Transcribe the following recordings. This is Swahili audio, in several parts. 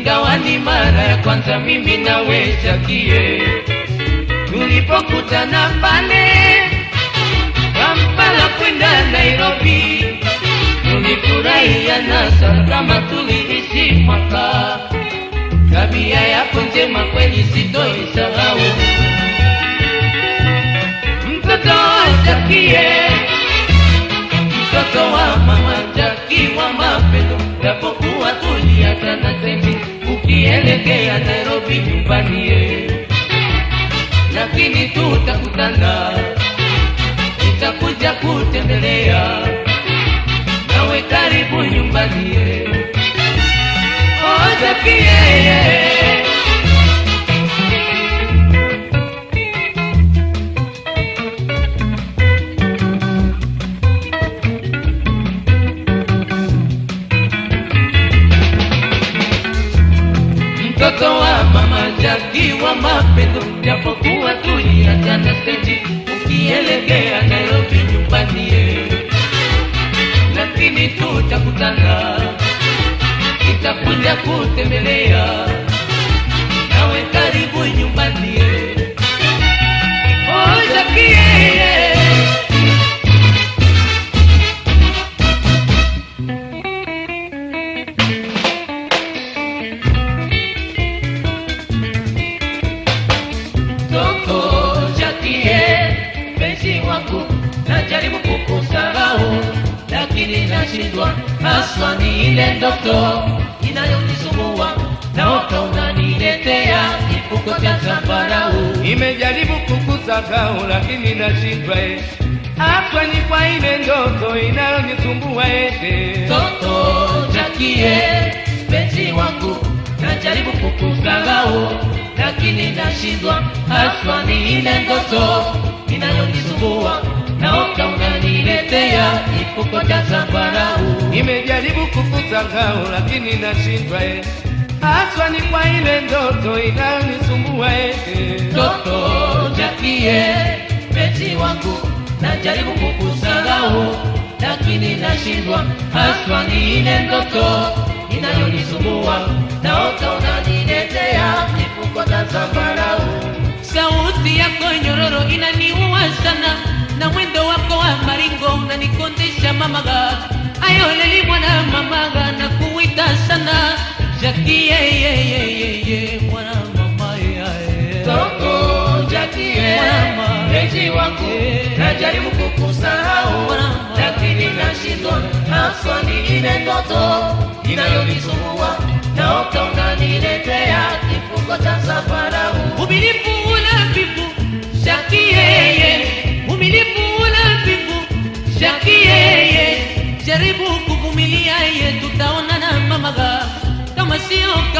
ingawa ni mara ya kwanza mimi nawe Jakie tulipokutana pale Kampala kwenda Nairobi, tulifurahiana sana kama tuliishi mwaka. Tabia yako njema kweli sitoisahau. Mtoto wa mtoto wa mama Jaki wa mapendo, japokuwa tuliachana tena, ukielekea Nairobi nyumbani ye, lakini tutakutana. Nitakuja kutembelea. Nawe karibu nyumbani. Ye. Oh, Jakie mtoto wa mama Jaki wa mapendo, japokuwa tuliachana stendi ukielekea Nairobi nyumbani ye, lakini tutakutana, nitakuja kutembelea nawe karibu nyumbani. Oh, Jaki Toto haswa ni ile ndoto inayonisumbua, naota unaniletea kifuko cha zambarau. Nimejaribu kukusahau lakini nashindwa eh. Hapa ni kwa ile ndoto inayonisumbua ete. Toto Jakie, mpenzi wangu, najaribu kukuzagao lakini nashindwa, haswa ni ile ndoto inayonisumbua, naota unaniletea zambarau. Nimejaribu kukusahau lakini nashindwa eh. haswa ni kwa ile ndoto inayonisumbua ete. Ndoto Jakie, mpenzi wangu, najaribu kukusahau, lakini nashindwa, haswa ni ile ndoto inayonisumbua, naota unaniletea zambarau. Sauti yako nyororo inaniua sana, penzi wangu, najaribu kukusahau, lakini nashindwa, haswa ni ile ndoto inayonisumbua, naota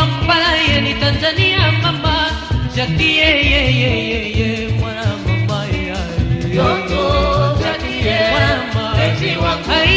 Kampala ye ni Tanzania mama jati ye, ye, ye, ye, mwana mama ya, ye. Toto Jakie, Mama. penzi wangu, Aya.